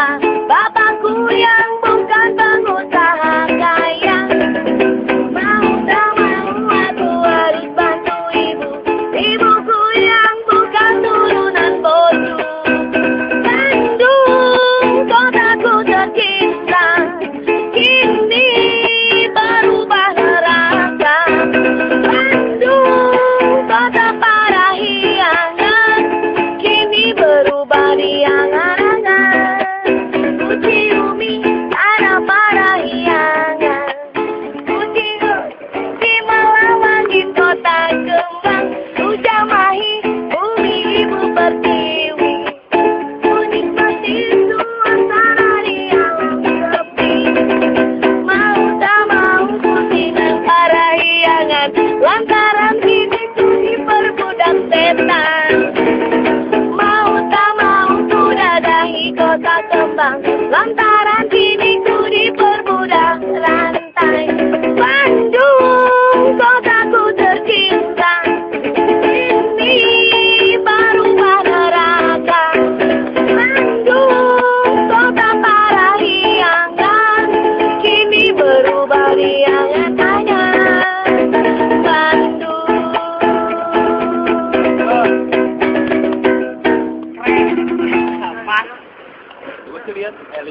mamá. lantaran diriku diperbudak setan. Mau tak mau ku dadahi kota kembang. Lantaran muy bien el